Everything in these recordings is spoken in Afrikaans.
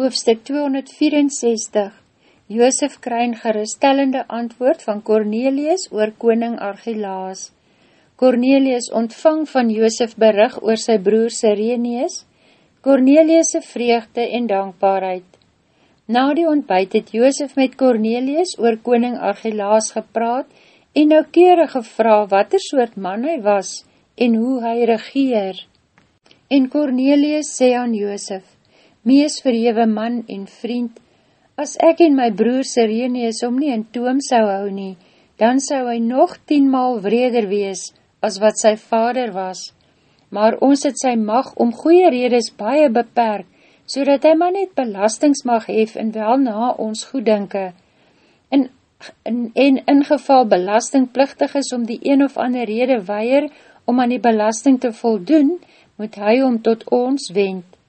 Hoofstuk 264 Joosef kry een geruststellende antwoord van Cornelius oor koning Archelaas. Cornelius ontvang van Joosef berig oor sy broer Sireneus, Cornelius' vreugde en dankbaarheid. Na die ontbijt het Joosef met Cornelius oor koning Archelaas gepraat en noukeurig gevra wat er soort man hy was en hoe hy regeer. En Cornelius sê aan Joosef, mees verhewe man en vriend, as ek en my broer Sireneus om nie in toom sou hou nie, dan sou hy nog tienmaal vreder wees as wat sy vader was. Maar ons het sy mag om goeie redes baie beperk, so dat hy maar net belastings mag hef en wel na ons goeddinke. En, en, en in geval belastingplichtig is om die een of ander rede weier om aan die belasting te voldoen, moet hy om tot ons wend.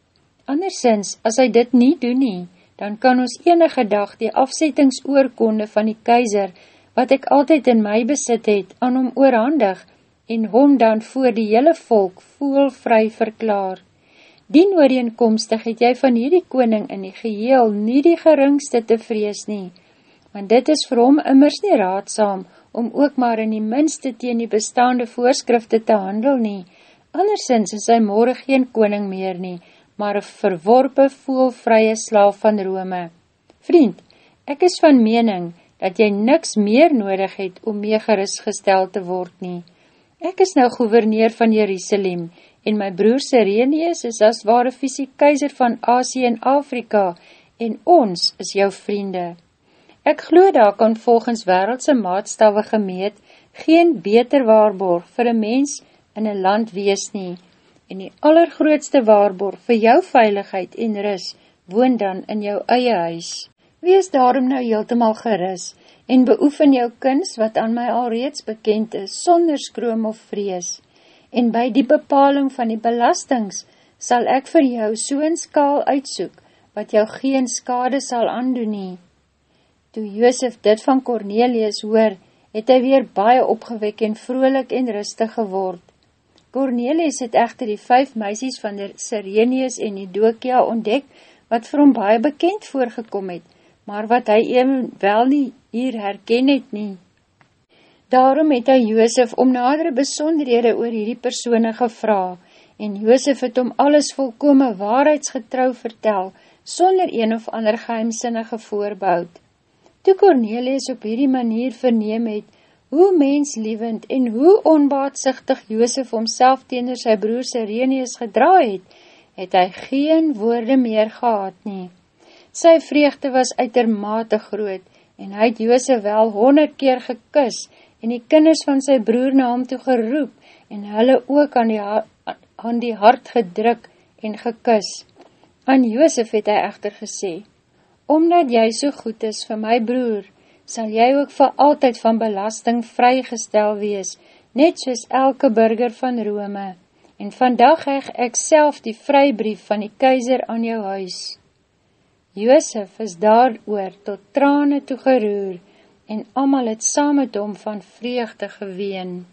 Andersins, as hy dit nie doen nie, dan kan ons enige dag die afsettingsoorkonde van die keizer, wat ek altyd in my besit het, aan hom oorhandig, en hom dan voor die hele volk voelvry verklaar. Dien ooreenkomstig het jy van hierdie koning in die geheel nie die geringste te vrees nie, want dit is vir hom immers nie raadsaam, om ook maar in die minste teen die bestaande voorskrifte te handel nie, andersins is hy morgen geen koning meer nie, maar een verworpe, voelvrye slaaf van Rome. Vriend, ek is van mening, dat jy niks meer nodig het om mee gerustgestel te word nie. Ek is nou gouverneur van Jerusalem, en my broer Sireneus is as ware fysiek keizer van Asie en Afrika, en ons is jou vriende. Ek glo daar kan volgens wereldse maatstawwe gemeet, geen beter waarborg vir een mens in een land wees nie, en die allergrootste waarborg vir jou veiligheid en ris woon dan in jou eie huis. Wees daarom nou heeltemal geris en beoefen jou kins wat aan my alreeds bekend is, sonder skroom of vrees. En by die bepaling van die belastings sal ek vir jou so'n skaal uitsoek, wat jou geen skade sal aandoen nie. Toe Joosef dit van Cornelius hoor, het hy weer baie opgewek en vrolik en rustig geword. Cornelius het echter die vijf meisies van der Sireneus en Idokia ontdek, wat vir hom baie bekend voorgekom het, maar wat hy even wel nie hier herken het nie. Daarom het hy Joosef om nadere besonderhede oor hierdie persoene gevra, en Joosef het om alles volkome waarheidsgetrouw vertel, sonder een of ander geheimsinnige voorboud. Toe Cornelius op hierdie manier verneem het, hoe menslievend en hoe onbaatsigtig Joosef homself teenoor sy broer Sireneus gedraai het, het hy geen woorde meer gehad nie. Sy vreugde was uitermate groot, en hy het Joosef wel honderd keer gekus, en die kinders van sy broer na hom toe geroep, en hulle ook aan die, aan die hart gedruk en gekus. Aan Joosef het hy echter gesê, Omdat jy so goed is vir my broer, sal jy ook vir altyd van belasting vrygestel wees, net soos elke burger van Rome. En vandag heg ek self die vrybrief van die keizer aan jou huis. Joosef is daar oor tot trane toegeroer en amal het saam met hom van vreugde geween.